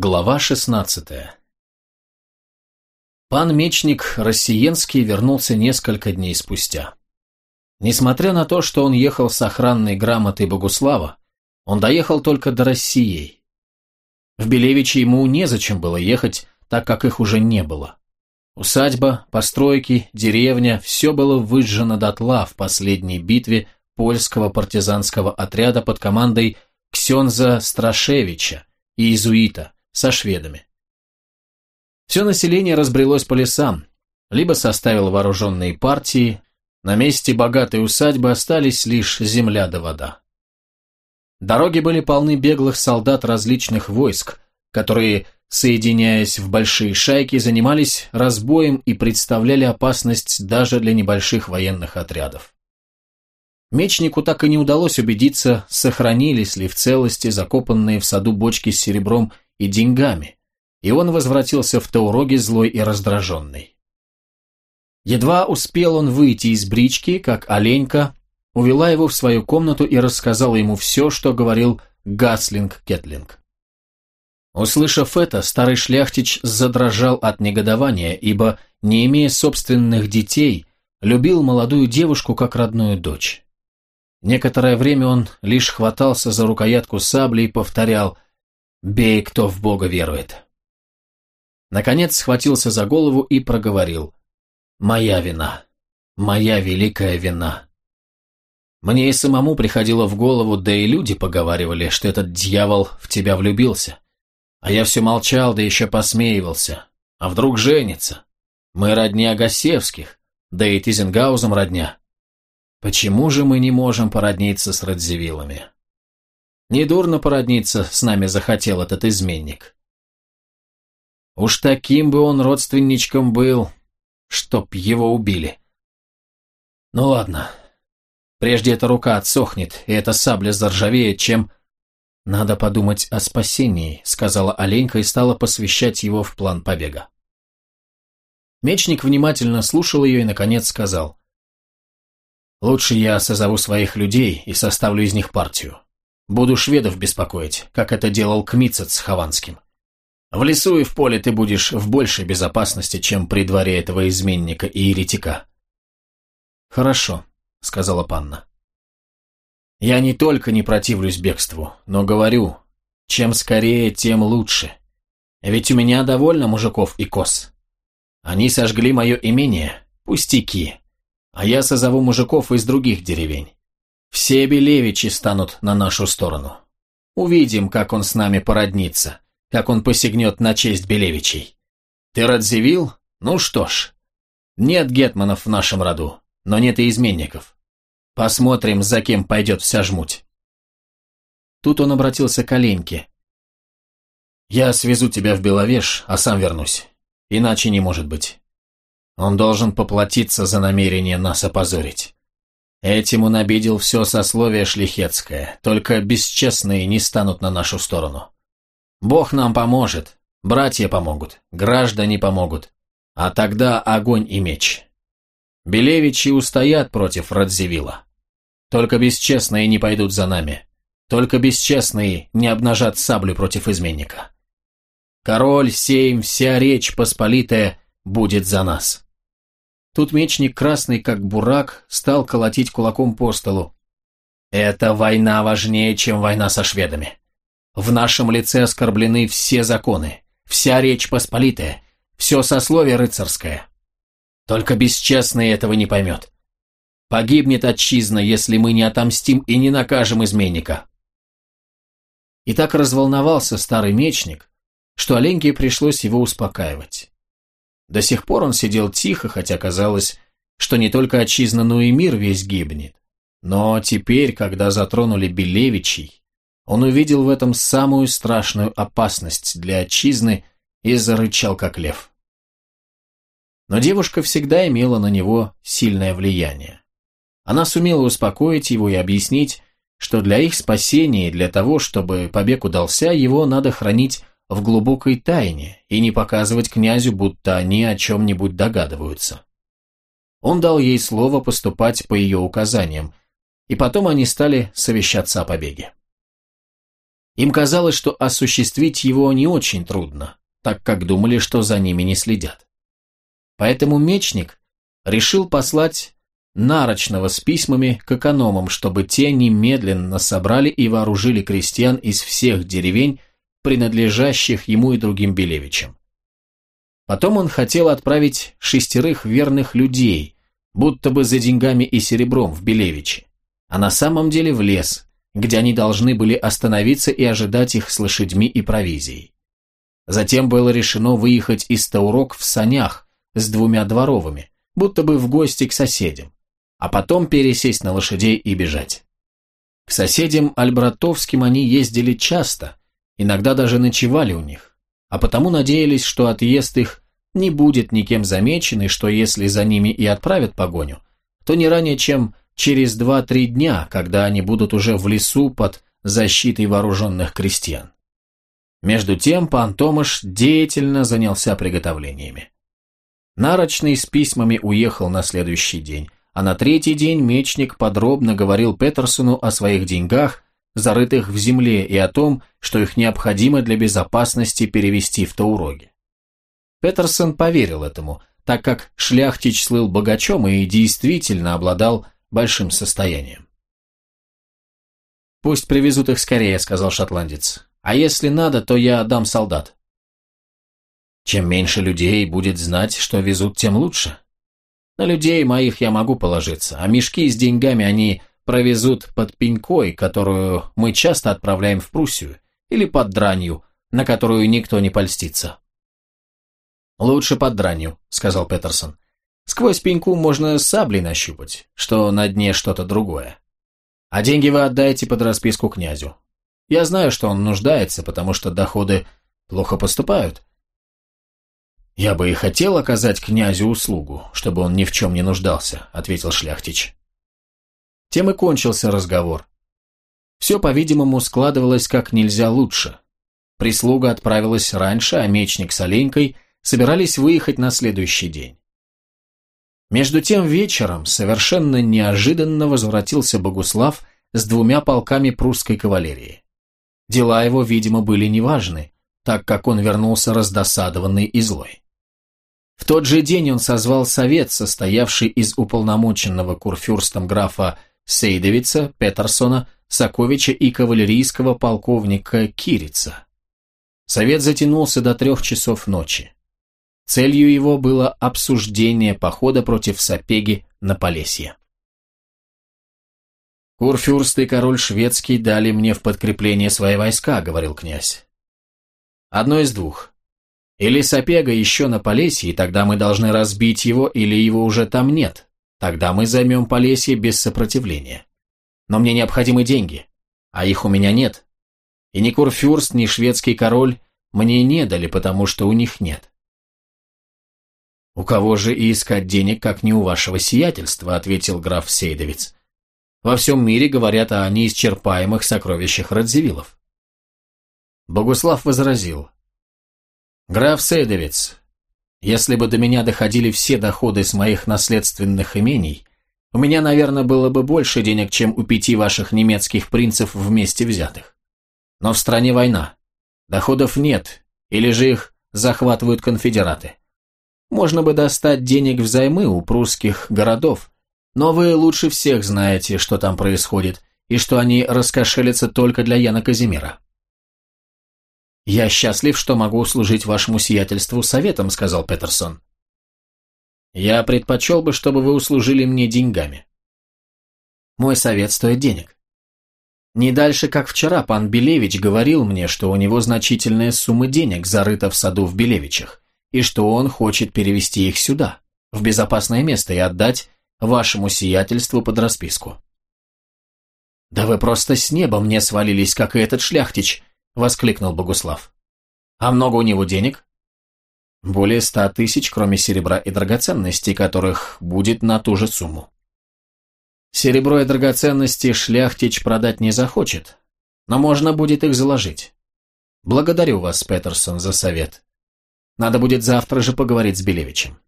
Глава 16 Пан Мечник Рассиенский вернулся несколько дней спустя. Несмотря на то, что он ехал с охранной грамотой Богуслава, он доехал только до России. В Белевичи ему незачем было ехать, так как их уже не было. Усадьба, постройки, деревня – все было выжжено дотла в последней битве польского партизанского отряда под командой Ксенза Страшевича, иезуита, со шведами. Все население разбрелось по лесам, либо составило вооруженные партии, на месте богатой усадьбы остались лишь земля да вода. Дороги были полны беглых солдат различных войск, которые, соединяясь в большие шайки, занимались разбоем и представляли опасность даже для небольших военных отрядов. Мечнику так и не удалось убедиться, сохранились ли в целости закопанные в саду бочки с серебром и деньгами, и он возвратился в Тауроги злой и раздраженный. Едва успел он выйти из брички, как оленька увела его в свою комнату и рассказала ему все, что говорил Гаслинг Кетлинг. Услышав это, старый шляхтич задрожал от негодования, ибо, не имея собственных детей, любил молодую девушку как родную дочь. Некоторое время он лишь хватался за рукоятку сабли и повторял «Бей, кто в Бога верует». Наконец схватился за голову и проговорил «Моя вина, моя великая вина». Мне и самому приходило в голову, да и люди поговаривали, что этот дьявол в тебя влюбился. А я все молчал, да еще посмеивался. А вдруг женится? Мы родни Агасевских, да и Тизенгаузом родня. Почему же мы не можем породниться с Радзивиллами? Недурно породниться с нами захотел этот изменник. Уж таким бы он родственничком был, чтоб его убили. Ну ладно, прежде эта рука отсохнет, и эта сабля заржавеет, чем... Надо подумать о спасении, сказала Оленька и стала посвящать его в план побега. Мечник внимательно слушал ее и, наконец, сказал. «Лучше я созову своих людей и составлю из них партию. Буду шведов беспокоить, как это делал Кмицет с Хованским. В лесу и в поле ты будешь в большей безопасности, чем при дворе этого изменника и еретика». «Хорошо», — сказала панна. «Я не только не противлюсь бегству, но говорю, чем скорее, тем лучше. Ведь у меня довольно мужиков и коз. Они сожгли мое имение, пустяки, а я созову мужиков из других деревень. Все Белевичи станут на нашу сторону. Увидим, как он с нами породнится, как он посягнет на честь Белевичей. Ты Радзивилл? Ну что ж. Нет гетманов в нашем роду, но нет и изменников. Посмотрим, за кем пойдет вся жмуть. Тут он обратился к Оленьке. «Я свезу тебя в Беловеж, а сам вернусь. Иначе не может быть. Он должен поплатиться за намерение нас опозорить. Этим он обидел все сословие шлихетское, только бесчестные не станут на нашу сторону. Бог нам поможет, братья помогут, граждане помогут, а тогда огонь и меч. Белевичи устоят против Радзивилла. Только бесчестные не пойдут за нами, только бесчестные не обнажат саблю против изменника. Король, сейм, вся речь посполитая будет за нас. Тут мечник, красный как бурак, стал колотить кулаком по столу. «Эта война важнее, чем война со шведами. В нашем лице оскорблены все законы, вся речь посполитая, все сословие рыцарское. Только бесчестный этого не поймет. Погибнет отчизна, если мы не отомстим и не накажем изменника». И так разволновался старый мечник, что Оленьке пришлось его успокаивать. До сих пор он сидел тихо, хотя казалось, что не только отчизна, но и мир весь гибнет. Но теперь, когда затронули Белевичей, он увидел в этом самую страшную опасность для отчизны и зарычал, как лев. Но девушка всегда имела на него сильное влияние. Она сумела успокоить его и объяснить, что для их спасения и для того, чтобы побег удался, его надо хранить в глубокой тайне и не показывать князю, будто они о чем-нибудь догадываются. Он дал ей слово поступать по ее указаниям, и потом они стали совещаться о побеге. Им казалось, что осуществить его не очень трудно, так как думали, что за ними не следят. Поэтому мечник решил послать нарочного с письмами к экономам, чтобы те немедленно собрали и вооружили крестьян из всех деревень, принадлежащих ему и другим Белевичам. Потом он хотел отправить шестерых верных людей, будто бы за деньгами и серебром в Белевичи, а на самом деле в лес, где они должны были остановиться и ожидать их с лошадьми и провизией. Затем было решено выехать из Таурок в санях с двумя дворовыми, будто бы в гости к соседям, а потом пересесть на лошадей и бежать. К соседям Альбратовским они ездили часто, иногда даже ночевали у них, а потому надеялись, что отъезд их не будет никем замечен, и что если за ними и отправят погоню, то не ранее, чем через два-три дня, когда они будут уже в лесу под защитой вооруженных крестьян. Между тем пан Томаш деятельно занялся приготовлениями. Нарочный с письмами уехал на следующий день, а на третий день мечник подробно говорил Петерсону о своих деньгах, зарытых в земле, и о том, что их необходимо для безопасности перевести в Тауроги. Петерсон поверил этому, так как шляхтич слыл богачом и действительно обладал большим состоянием. «Пусть привезут их скорее», — сказал шотландец. «А если надо, то я отдам солдат». «Чем меньше людей будет знать, что везут, тем лучше. На людей моих я могу положиться, а мешки с деньгами они провезут под пенькой, которую мы часто отправляем в Пруссию, или под дранью, на которую никто не польстится». «Лучше под дранью», — сказал Петерсон. «Сквозь пеньку можно саблей нащупать, что на дне что-то другое. А деньги вы отдайте под расписку князю. Я знаю, что он нуждается, потому что доходы плохо поступают». «Я бы и хотел оказать князю услугу, чтобы он ни в чем не нуждался», — ответил шляхтич. Тем и кончился разговор. Все, по-видимому, складывалось как нельзя лучше. Прислуга отправилась раньше, а мечник с оленькой — собирались выехать на следующий день. Между тем вечером совершенно неожиданно возвратился Богуслав с двумя полками прусской кавалерии. Дела его, видимо, были неважны, так как он вернулся раздосадованный и злой. В тот же день он созвал совет, состоявший из уполномоченного курфюрстом графа Сейдовица, Петерсона, Соковича и кавалерийского полковника Кирица. Совет затянулся до трех часов ночи. Целью его было обсуждение похода против Сапеги на Полесье. «Курфюрст и король шведский дали мне в подкрепление свои войска», — говорил князь. «Одно из двух. Или Сапега еще на Полесье, и тогда мы должны разбить его, или его уже там нет. Тогда мы займем Полесье без сопротивления. Но мне необходимы деньги, а их у меня нет. И ни Курфюрст, ни шведский король мне не дали, потому что у них нет. «У кого же и искать денег, как не у вашего сиятельства?» – ответил граф Сейдовец. «Во всем мире говорят о неисчерпаемых сокровищах Радзивиллов». Богуслав возразил. «Граф Сейдовец, если бы до меня доходили все доходы с моих наследственных имений, у меня, наверное, было бы больше денег, чем у пяти ваших немецких принцев вместе взятых. Но в стране война. Доходов нет, или же их захватывают конфедераты. Можно бы достать денег взаймы у прусских городов, но вы лучше всех знаете, что там происходит, и что они раскошелятся только для Яна Казимира. «Я счастлив, что могу служить вашему сиятельству советом», — сказал Петерсон. «Я предпочел бы, чтобы вы услужили мне деньгами». «Мой совет стоит денег». Не дальше, как вчера, пан Белевич говорил мне, что у него значительная сумма денег зарыта в саду в Белевичах, и что он хочет перевести их сюда, в безопасное место, и отдать вашему сиятельству под расписку. «Да вы просто с неба мне свалились, как и этот шляхтич!» — воскликнул Богуслав. «А много у него денег?» «Более ста тысяч, кроме серебра и драгоценностей, которых будет на ту же сумму». «Серебро и драгоценности шляхтич продать не захочет, но можно будет их заложить. Благодарю вас, Петерсон, за совет. Надо будет завтра же поговорить с Белевичем.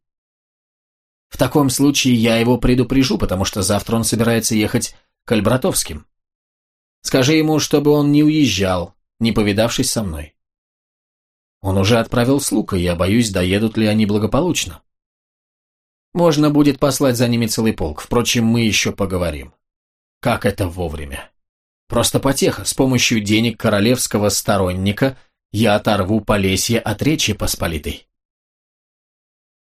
В таком случае я его предупрежу, потому что завтра он собирается ехать к Альбратовским. Скажи ему, чтобы он не уезжал, не повидавшись со мной. Он уже отправил слуг, и я боюсь, доедут ли они благополучно. Можно будет послать за ними целый полк, впрочем, мы еще поговорим. Как это вовремя? Просто потеха, с помощью денег королевского сторонника я оторву Полесье от Речи Посполитой.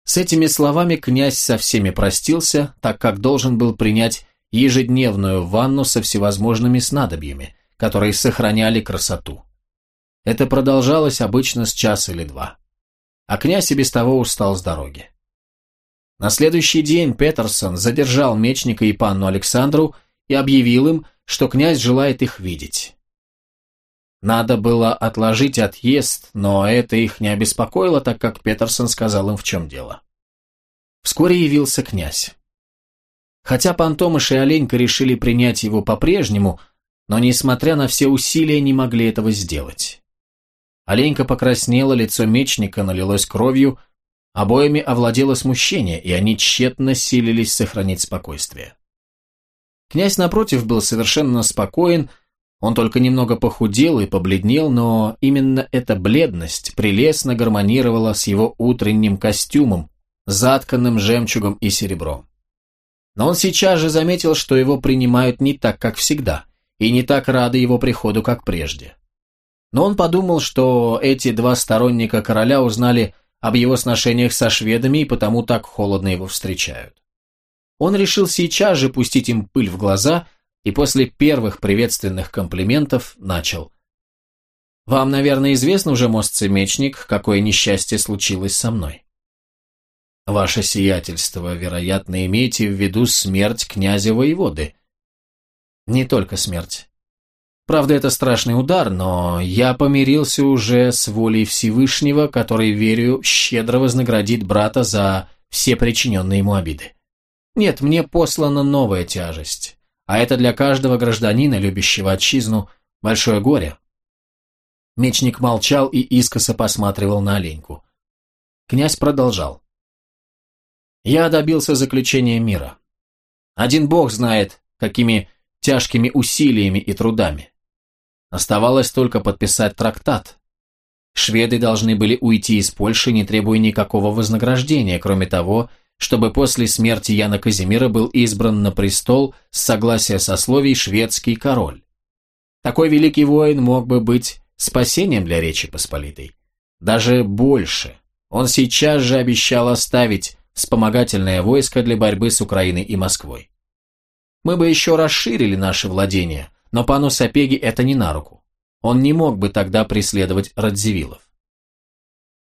С этими словами князь со всеми простился, так как должен был принять ежедневную ванну со всевозможными снадобьями, которые сохраняли красоту. Это продолжалось обычно с часа или два. А князь и без того устал с дороги. На следующий день Петерсон задержал мечника и панну Александру и объявил им, что князь желает их видеть. Надо было отложить отъезд, но это их не обеспокоило, так как Петерсон сказал им, в чем дело. Вскоре явился князь. Хотя Пантомыш и Оленька решили принять его по-прежнему, но, несмотря на все усилия, не могли этого сделать. Оленька покраснела, лицо мечника налилось кровью, обоими овладело смущение, и они тщетно силились сохранить спокойствие. Князь, напротив, был совершенно спокоен, он только немного похудел и побледнел, но именно эта бледность прелестно гармонировала с его утренним костюмом, затканным жемчугом и серебром. Но он сейчас же заметил, что его принимают не так, как всегда, и не так рады его приходу, как прежде. Но он подумал, что эти два сторонника короля узнали об его сношениях со шведами и потому так холодно его встречают. Он решил сейчас же пустить им пыль в глаза и после первых приветственных комплиментов начал. «Вам, наверное, известно уже, мостцемечник, какое несчастье случилось со мной?» «Ваше сиятельство, вероятно, имеете в виду смерть князя-воеводы?» «Не только смерть. Правда, это страшный удар, но я помирился уже с волей Всевышнего, который, верю, щедро вознаградит брата за все причиненные ему обиды. Нет, мне послана новая тяжесть, а это для каждого гражданина, любящего отчизну, большое горе. Мечник молчал и искоса посматривал на оленьку. Князь продолжал. Я добился заключения мира. Один бог знает, какими тяжкими усилиями и трудами. Оставалось только подписать трактат. Шведы должны были уйти из Польши, не требуя никакого вознаграждения, кроме того, чтобы после смерти Яна Казимира был избран на престол с согласия сословий шведский король. Такой великий воин мог бы быть спасением для Речи Посполитой. Даже больше. Он сейчас же обещал оставить вспомогательное войско для борьбы с Украиной и Москвой. Мы бы еще расширили наши владения, но пану Сапеги это не на руку. Он не мог бы тогда преследовать Радзивиллов.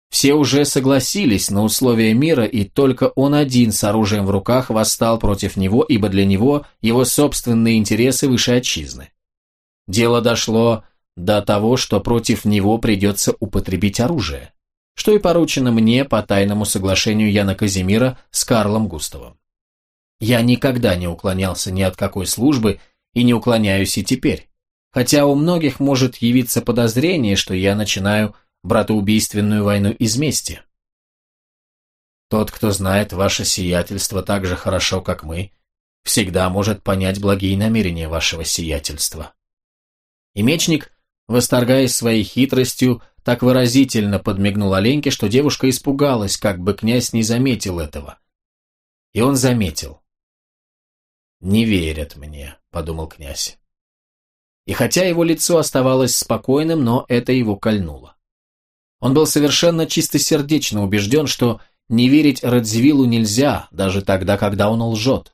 Все уже согласились на условия мира, и только он один с оружием в руках восстал против него, ибо для него его собственные интересы выше отчизны. Дело дошло до того, что против него придется употребить оружие, что и поручено мне по тайному соглашению Яна Казимира с Карлом Густавом. Я никогда не уклонялся ни от какой службы и не уклоняюсь и теперь. Хотя у многих может явиться подозрение, что я начинаю братоубийственную войну из мести. Тот, кто знает ваше сиятельство так же хорошо, как мы, всегда может понять благие намерения вашего сиятельства. И мечник, восторгаясь своей хитростью, так выразительно подмигнул Оленьке, что девушка испугалась, как бы князь не заметил этого. И он заметил. «Не верят мне», — подумал князь. И хотя его лицо оставалось спокойным, но это его кольнуло. Он был совершенно чистосердечно убежден, что не верить Радзивиллу нельзя, даже тогда, когда он лжет.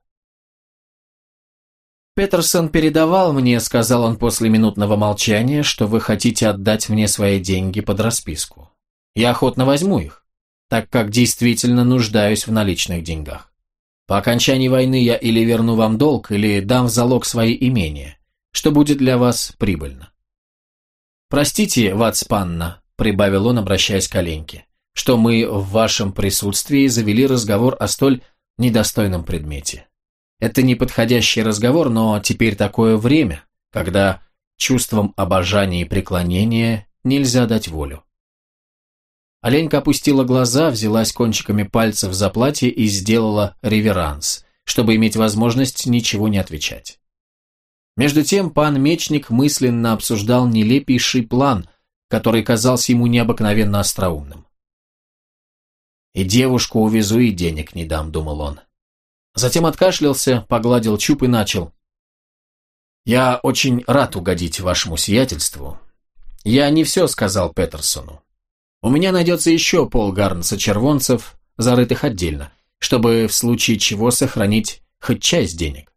«Петерсон передавал мне, — сказал он после минутного молчания, — что вы хотите отдать мне свои деньги под расписку. Я охотно возьму их, так как действительно нуждаюсь в наличных деньгах. По окончании войны я или верну вам долг, или дам в залог свои имения, что будет для вас прибыльно. Простите, Вацпанна, прибавил он, обращаясь к Оленьке, что мы в вашем присутствии завели разговор о столь недостойном предмете. Это неподходящий разговор, но теперь такое время, когда чувством обожания и преклонения нельзя дать волю. Оленька опустила глаза, взялась кончиками пальцев за платье и сделала реверанс, чтобы иметь возможность ничего не отвечать. Между тем пан Мечник мысленно обсуждал нелепейший план, который казался ему необыкновенно остроумным. «И девушку увезу, и денег не дам», — думал он. Затем откашлялся, погладил чуб и начал. «Я очень рад угодить вашему сиятельству. Я не все сказал Петерсону. У меня найдется еще полгарнца червонцев, зарытых отдельно, чтобы в случае чего сохранить хоть часть денег.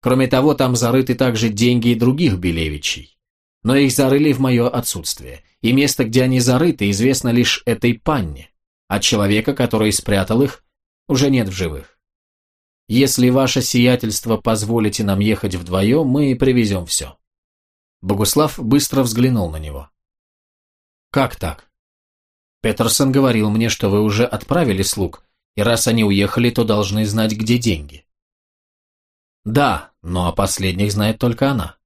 Кроме того, там зарыты также деньги и других Белевичей. Но их зарыли в мое отсутствие, и место, где они зарыты, известно лишь этой панне, а человека, который спрятал их, уже нет в живых. Если ваше сиятельство позволите нам ехать вдвоем, мы привезем все. Богуслав быстро взглянул на него. Как так? Петерсон говорил мне, что вы уже отправили слуг, и раз они уехали, то должны знать, где деньги. Да, но о последних знает только она.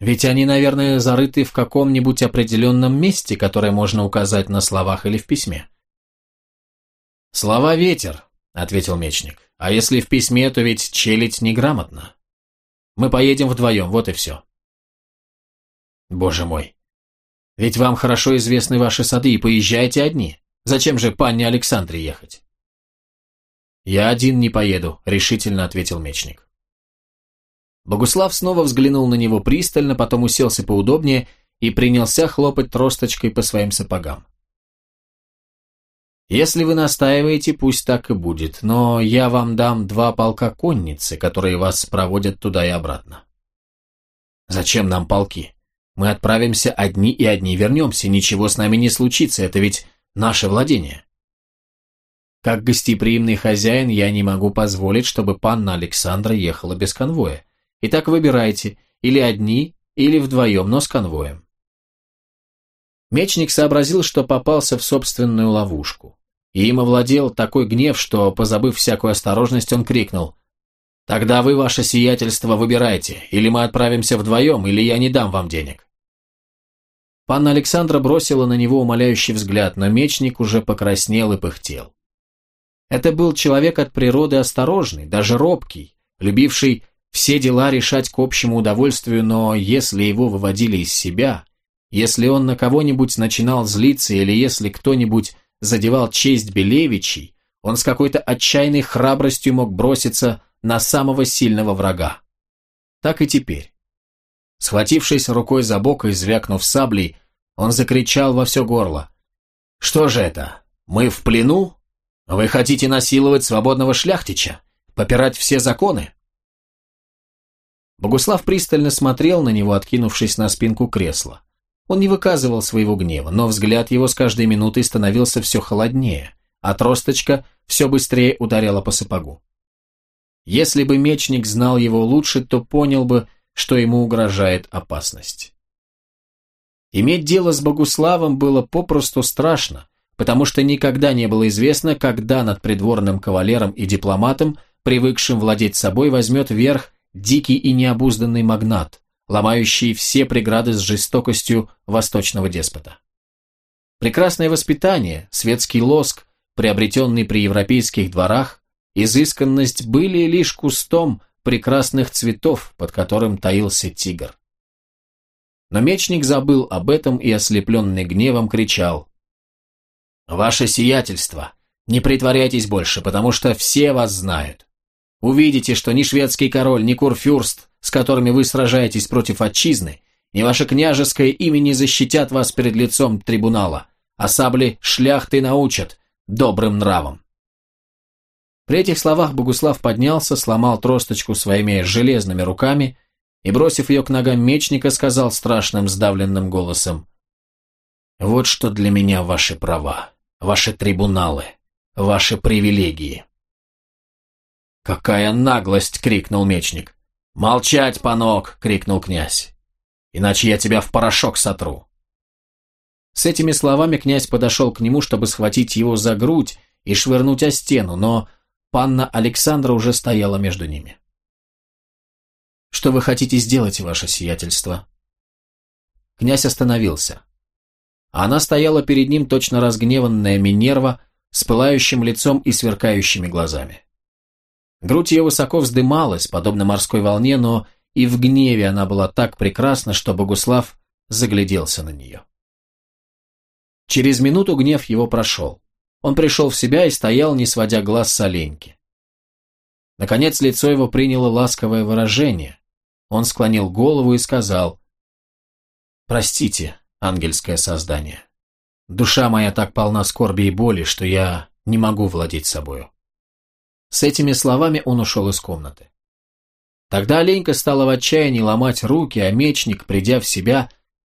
Ведь они, наверное, зарыты в каком-нибудь определенном месте, которое можно указать на словах или в письме. «Слова ветер», — ответил мечник. «А если в письме, то ведь челядь неграмотно. Мы поедем вдвоем, вот и все». «Боже мой, ведь вам хорошо известны ваши сады, и поезжайте одни. Зачем же панне Александре ехать?» «Я один не поеду», — решительно ответил мечник. Богуслав снова взглянул на него пристально, потом уселся поудобнее и принялся хлопать тросточкой по своим сапогам. «Если вы настаиваете, пусть так и будет, но я вам дам два полка конницы, которые вас проводят туда и обратно». «Зачем нам полки?» Мы отправимся одни и одни вернемся, ничего с нами не случится, это ведь наше владение. Как гостеприимный хозяин я не могу позволить, чтобы панна Александра ехала без конвоя. Итак, выбирайте, или одни, или вдвоем, но с конвоем. Мечник сообразил, что попался в собственную ловушку. И им овладел такой гнев, что, позабыв всякую осторожность, он крикнул «Тогда вы, ваше сиятельство, выбирайте, или мы отправимся вдвоем, или я не дам вам денег». Панна Александра бросила на него умоляющий взгляд, но мечник уже покраснел и пыхтел. Это был человек от природы осторожный, даже робкий, любивший все дела решать к общему удовольствию, но если его выводили из себя, если он на кого-нибудь начинал злиться или если кто-нибудь задевал честь Белевичей, он с какой-то отчаянной храбростью мог броситься на самого сильного врага. Так и теперь. Схватившись рукой за бок и звякнув саблей, он закричал во все горло. «Что же это? Мы в плену? Вы хотите насиловать свободного шляхтича? Попирать все законы?» Богуслав пристально смотрел на него, откинувшись на спинку кресла. Он не выказывал своего гнева, но взгляд его с каждой минутой становился все холоднее, а тросточка все быстрее ударяла по сапогу. Если бы мечник знал его лучше, то понял бы, что ему угрожает опасность. Иметь дело с Богуславом было попросту страшно, потому что никогда не было известно, когда над придворным кавалером и дипломатом, привыкшим владеть собой, возьмет верх дикий и необузданный магнат, ломающий все преграды с жестокостью восточного деспота. Прекрасное воспитание, светский лоск, приобретенный при европейских дворах, изысканность были лишь кустом, прекрасных цветов, под которым таился тигр. Но мечник забыл об этом и, ослепленный гневом, кричал. «Ваше сиятельство, не притворяйтесь больше, потому что все вас знают. Увидите, что ни шведский король, ни курфюрст, с которыми вы сражаетесь против отчизны, ни ваше княжеское имя не защитят вас перед лицом трибунала, а сабли шляхты научат добрым нравам. При этих словах Богуслав поднялся, сломал тросточку своими железными руками и, бросив ее к ногам мечника, сказал страшным сдавленным голосом, «Вот что для меня ваши права, ваши трибуналы, ваши привилегии». «Какая наглость!» — крикнул мечник. «Молчать, панок!» — крикнул князь. «Иначе я тебя в порошок сотру». С этими словами князь подошел к нему, чтобы схватить его за грудь и швырнуть о стену, но Панна Александра уже стояла между ними. «Что вы хотите сделать, ваше сиятельство?» Князь остановился. Она стояла перед ним точно разгневанная Минерва с пылающим лицом и сверкающими глазами. Грудь ее высоко вздымалась, подобно морской волне, но и в гневе она была так прекрасна, что Богуслав загляделся на нее. Через минуту гнев его прошел. Он пришел в себя и стоял, не сводя глаз с оленьки. Наконец лицо его приняло ласковое выражение. Он склонил голову и сказал, «Простите, ангельское создание, душа моя так полна скорби и боли, что я не могу владеть собою». С этими словами он ушел из комнаты. Тогда оленька стала в отчаянии ломать руки, а мечник, придя в себя,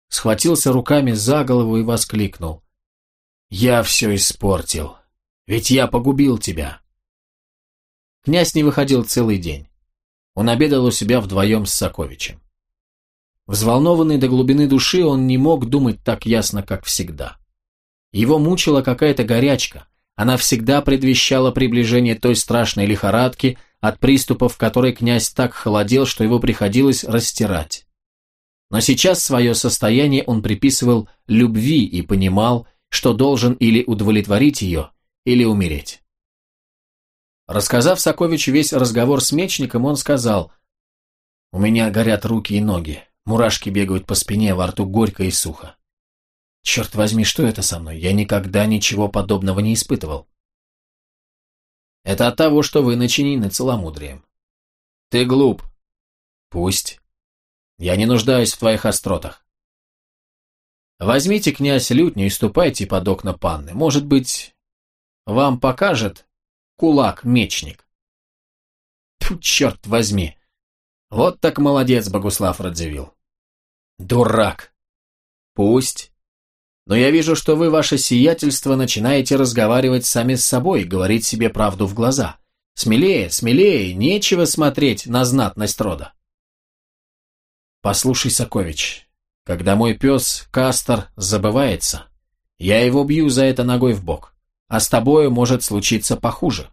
схватился руками за голову и воскликнул. «Я все испортил, ведь я погубил тебя». Князь не выходил целый день. Он обедал у себя вдвоем с Соковичем. Взволнованный до глубины души, он не мог думать так ясно, как всегда. Его мучила какая-то горячка, она всегда предвещала приближение той страшной лихорадки, от приступов которой князь так холодел, что его приходилось растирать. Но сейчас свое состояние он приписывал любви и понимал, что должен или удовлетворить ее, или умереть. Рассказав Соковичу весь разговор с мечником, он сказал, «У меня горят руки и ноги, мурашки бегают по спине, во рту горько и сухо. Черт возьми, что это со мной? Я никогда ничего подобного не испытывал». «Это от того, что вы начинены целомудрием». «Ты глуп». «Пусть. Я не нуждаюсь в твоих остротах. Возьмите, князь, лютню и ступайте под окна панны. Может быть, вам покажет кулак-мечник. Тут черт возьми. Вот так молодец, Богуслав Радзивилл. Дурак. Пусть. Но я вижу, что вы, ваше сиятельство, начинаете разговаривать сами с собой, говорить себе правду в глаза. Смелее, смелее, нечего смотреть на знатность рода. Послушай, Сокович, когда мой пес Кастер забывается, я его бью за это ногой в бок, а с тобою может случиться похуже.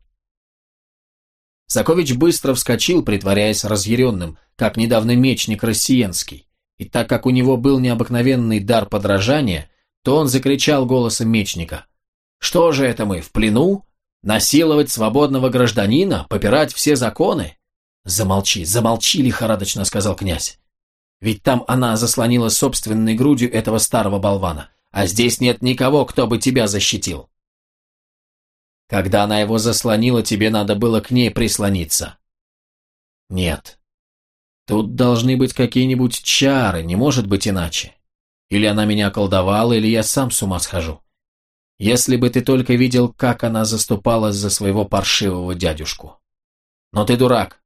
Сокович быстро вскочил, притворяясь разъяренным, как недавно мечник Рассиенский, и так как у него был необыкновенный дар подражания, то он закричал голосом мечника. «Что же это мы, в плену? Насиловать свободного гражданина? Попирать все законы?» «Замолчи, замолчи!» — лихорадочно сказал князь. Ведь там она заслонила собственной грудью этого старого болвана, а здесь нет никого, кто бы тебя защитил. Когда она его заслонила, тебе надо было к ней прислониться. Нет. Тут должны быть какие-нибудь чары, не может быть иначе. Или она меня колдовала, или я сам с ума схожу. Если бы ты только видел, как она заступалась за своего паршивого дядюшку. Но ты дурак.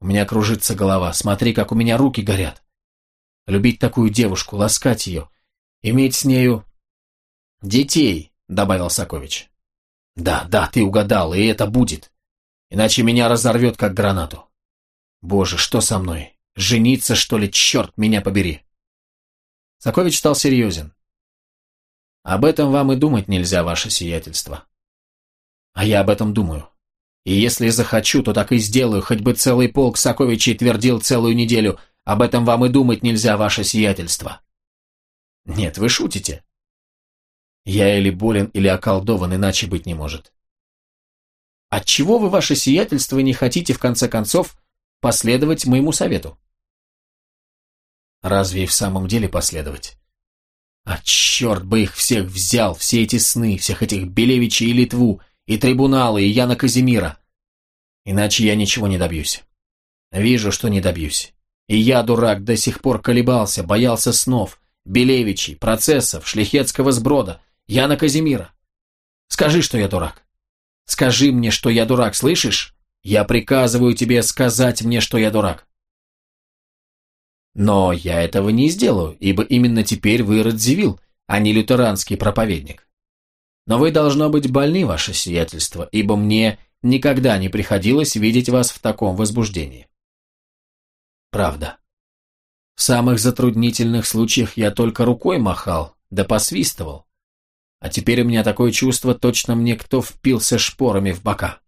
У меня кружится голова, смотри, как у меня руки горят. Любить такую девушку, ласкать ее, иметь с нею... «Детей», — добавил Сакович. «Да, да, ты угадал, и это будет. Иначе меня разорвет, как гранату. Боже, что со мной? Жениться, что ли? Черт меня побери!» Сакович стал серьезен. «Об этом вам и думать нельзя, ваше сиятельство. А я об этом думаю. И если захочу, то так и сделаю, хоть бы целый полк Саковичей твердил целую неделю — об этом вам и думать нельзя, ваше сиятельство. Нет, вы шутите. Я или болен, или околдован, иначе быть не может. Отчего вы, ваше сиятельство, не хотите, в конце концов, последовать моему совету? Разве и в самом деле последовать? А черт бы их всех взял, все эти сны, всех этих Белевичей и Литву, и трибуналы, и Яна Казимира. Иначе я ничего не добьюсь. Вижу, что не добьюсь. И я, дурак, до сих пор колебался, боялся снов, Белевичей, процессов, шляхетского сброда, Яна Казимира. Скажи, что я дурак. Скажи мне, что я дурак, слышишь? Я приказываю тебе сказать мне, что я дурак. Но я этого не сделаю, ибо именно теперь вы Радзивилл, а не лютеранский проповедник. Но вы должно быть больны, ваше сиятельство, ибо мне никогда не приходилось видеть вас в таком возбуждении. Правда. В самых затруднительных случаях я только рукой махал, да посвистывал. А теперь у меня такое чувство, точно мне кто впился шпорами в бока.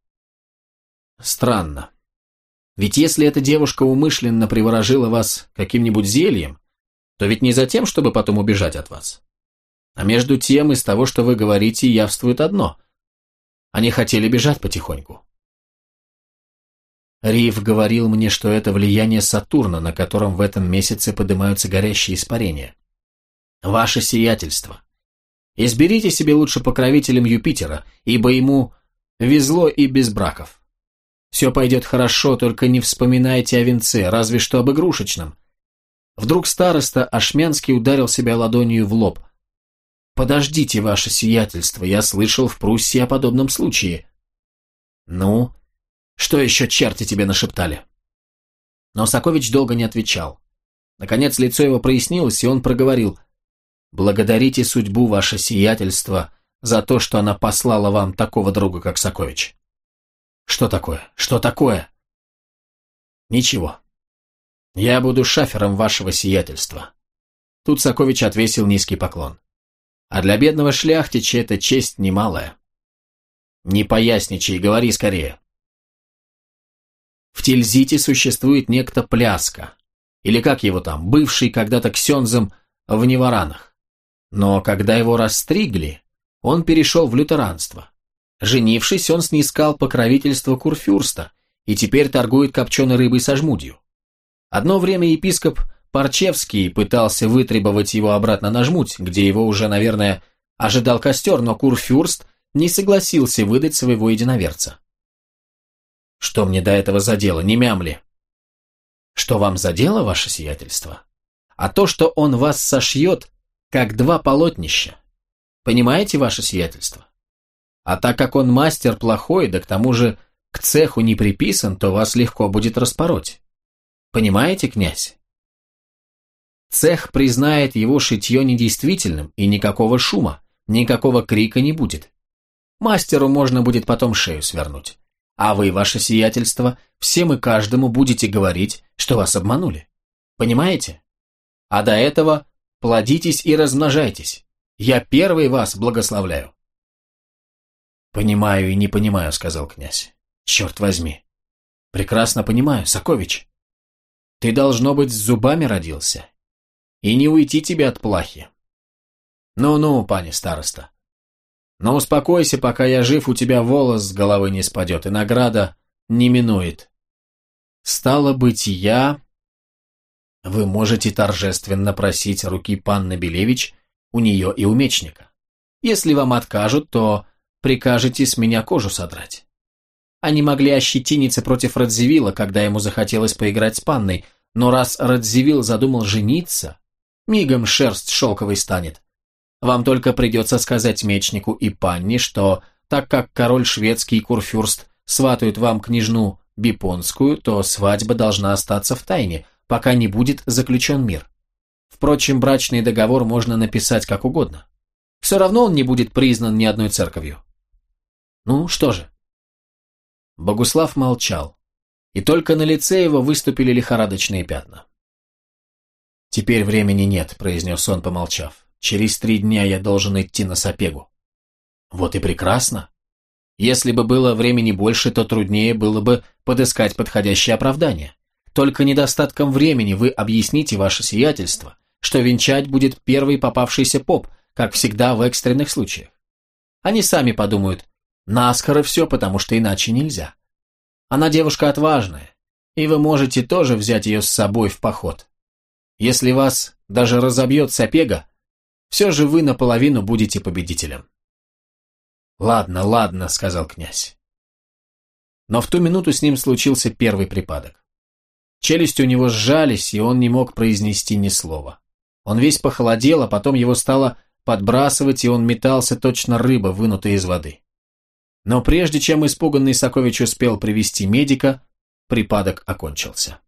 Странно. Ведь если эта девушка умышленно приворожила вас каким-нибудь зельем, то ведь не за тем, чтобы потом убежать от вас. А между тем, из того, что вы говорите, явствует одно. Они хотели бежать потихоньку. Риф говорил мне, что это влияние Сатурна, на котором в этом месяце поднимаются горящие испарения. Ваше сиятельство. Изберите себе лучше покровителем Юпитера, ибо ему везло и без браков. Все пойдет хорошо, только не вспоминайте о венце, разве что об игрушечном. Вдруг староста Ашмянский ударил себя ладонью в лоб. «Подождите, ваше сиятельство, я слышал в Пруссии о подобном случае». «Ну, что еще черти тебе нашептали?» Но Сакович долго не отвечал. Наконец лицо его прояснилось, и он проговорил. «Благодарите судьбу, ваше сиятельство, за то, что она послала вам такого друга, как Сакович». «Что такое? Что такое?» «Ничего. Я буду шафером вашего сиятельства». Тут Сакович отвесил низкий поклон. «А для бедного шляхтича это честь немалая». «Не поясничай, говори скорее». В Тильзите существует некто Пляска, или как его там, бывший когда-то ксензом в Неваранах. Но когда его расстригли, он перешел в лютеранство. Женившись, он снискал покровительство Курфюрста и теперь торгует копченой рыбой со жмудью. Одно время епископ Парчевский пытался вытребовать его обратно на жмуть, где его уже, наверное, ожидал костер, но Курфюрст не согласился выдать своего единоверца. Что мне до этого за дело, не мямли? Что вам за дело, ваше сиятельство? А то, что он вас сошьет, как два полотнища. Понимаете, ваше сиятельство? А так как он мастер плохой, да к тому же к цеху не приписан, то вас легко будет распороть. Понимаете, князь? Цех признает его шитье недействительным, и никакого шума, никакого крика не будет. Мастеру можно будет потом шею свернуть. А вы, ваше сиятельство, всем и каждому будете говорить, что вас обманули. Понимаете? А до этого плодитесь и размножайтесь. Я первый вас благословляю. Понимаю и не понимаю, сказал князь. Черт возьми. Прекрасно понимаю, Сокович. Ты, должно быть, с зубами родился. И не уйти тебе от плахи. Ну-ну, пане староста, но успокойся, пока я жив, у тебя волос с головы не спадет, и награда не минует. Стало быть, я... Вы можете торжественно просить руки панны Белевич у нее и у мечника. Если вам откажут, то прикажете с меня кожу содрать. Они могли ощетиниться против Радзивилла, когда ему захотелось поиграть с панной, но раз Радзивилл задумал жениться, мигом шерсть шелковой станет, вам только придется сказать мечнику и панне, что, так как король шведский и курфюрст сватают вам княжну Бипонскую, то свадьба должна остаться в тайне, пока не будет заключен мир. Впрочем, брачный договор можно написать как угодно. Все равно он не будет признан ни одной церковью. Ну, что же? Богуслав молчал, и только на лице его выступили лихорадочные пятна. «Теперь времени нет», — произнес он, помолчав. Через три дня я должен идти на Сапегу. Вот и прекрасно. Если бы было времени больше, то труднее было бы подыскать подходящее оправдание. Только недостатком времени вы объясните ваше сиятельство, что венчать будет первый попавшийся поп, как всегда в экстренных случаях. Они сами подумают, наскоро все, потому что иначе нельзя. Она девушка отважная, и вы можете тоже взять ее с собой в поход. Если вас даже разобьет Сапега, все же вы наполовину будете победителем. «Ладно, ладно», — сказал князь. Но в ту минуту с ним случился первый припадок. Челюсти у него сжались, и он не мог произнести ни слова. Он весь похолодел, а потом его стало подбрасывать, и он метался точно рыба, вынутая из воды. Но прежде чем испуганный Сокович успел привести медика, припадок окончился.